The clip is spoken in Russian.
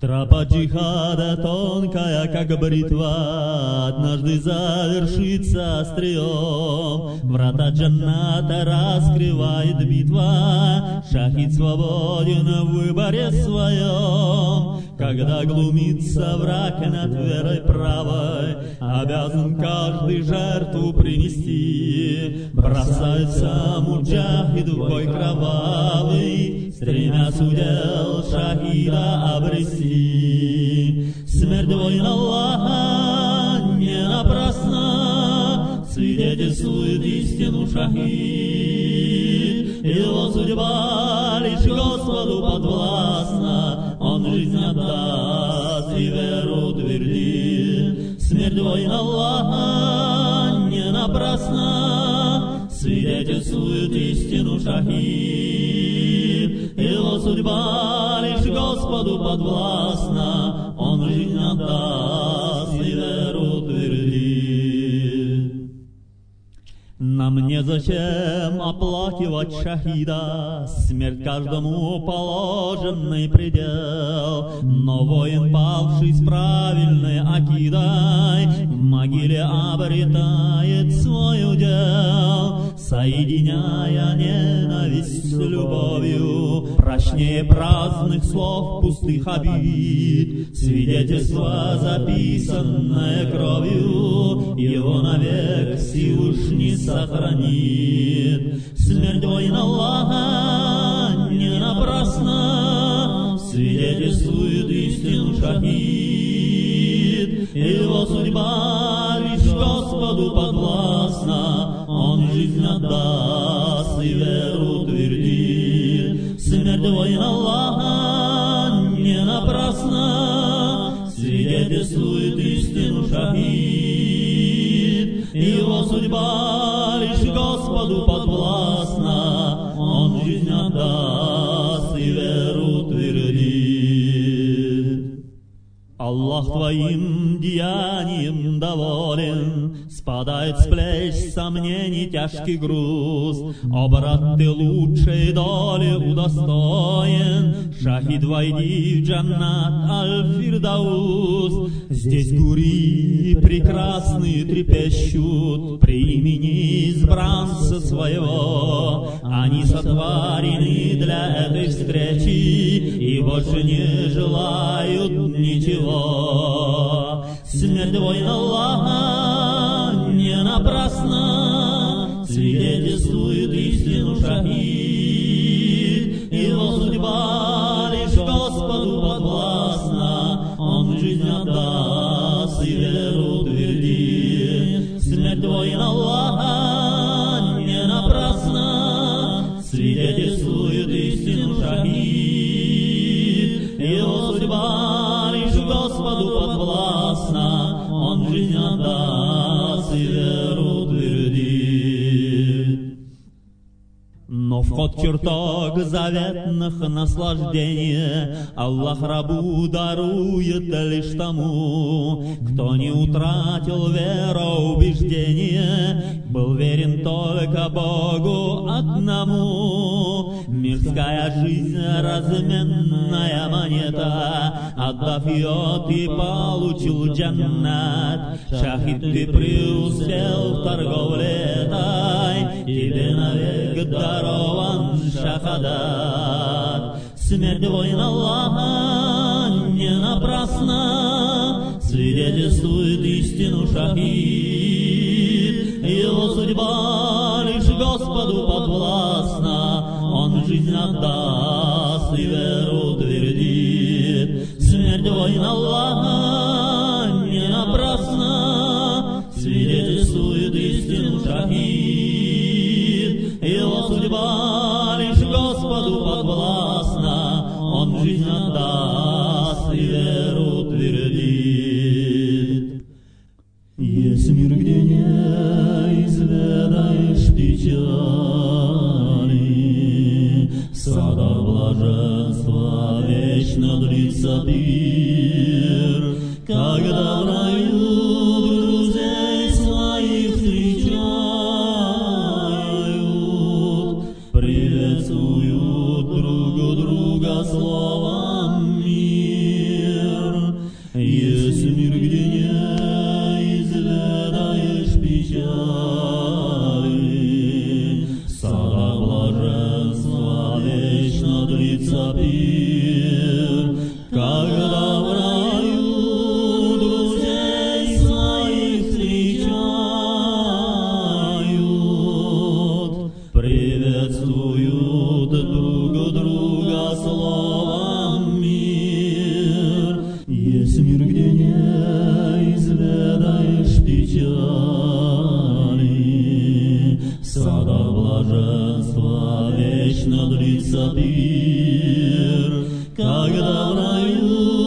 Тропа джихада тонкая, как бритва, Однажды завершится острием. Врата джанната раскрывает битва, Шахид свободен в выборе своем. Когда глумится враг над верой правой, Обязан каждый жертву принести. Бросается муджахид в бой кровавый, Стремясь удел шахида обрести. Смерть воин Аллаха не напрасно Свидетельствует истину шахид. Его судьба лишь Господу подвластна, Он жизнь отдаст и веру твердит. Смерть воин Аллаха не напрасно Свидетельствует истину шахид. Судьба лишь Господу подвластна, Он жизнь отдаст и веру твердит. Нам незачем оплакивать шахида, Смерть каждому положенный предел. Но воин, павший с правильной акидой, В могиле обретает свой удел, Соединяя ненависть с любовью, Прочнее праздных слов пустых обид, Свидетельство, записанное кровью, Его навек Всевышний сохранит. Смерть воин Аллаха не напрасно Свидетельствует истину шахид. Его судьба лишь Господу Он жизнь отдаст и веру твердит. Смерть воин Аллаха не напрасно Свидетельствует истину шахид. Его судьба лишь Господу подвластна, Он жизнь отдаст и веру твердит. Аллах твоим деянием доволен, Спадает с плеч сомнений тяжкий груз. О, брат, ты лучшей доли удостоен, Шахид, войди в джаннат аль-фирдаус. Здесь гури прекрасные трепещут При имени избранца своего. Они сотворены для этой встречи И больше не желают ничего. Смерть воин Аллаха напрасно Свидетельствует истину шахид. Его судьба лишь Господу подвластна, Он жизнь отдаст и веру твердит. Смерть воин Аллаха не напрасно Свидетельствует истину шахид. Его судьба лишь Господу подвластна, Он жизнь отдаст В чертог заветных наслаждений Аллах рабу дарует лишь тому, Кто не утратил вероубеждения, Был верен только Богу одному. Мирская жизнь разменная монета, Отдав ее, ты получил джаннат. Шахид, ты преуспел в торговле этой, Тебе навек дарован шахадат. Смерть воин Аллаха не напрасно Свидетельствует истину шахид. Его судьба лишь Господу подвластна, Он жизнь отдаст и веру твердит. Смерть воин Аллаха жизнь и веру твердит. Есть мир, где не изведаешь печали, В садах блаженства вечно длится пир, Словом мир. Есть мир, где не изведаешь печали, Сада блаженства вечно длится пир, когда в раю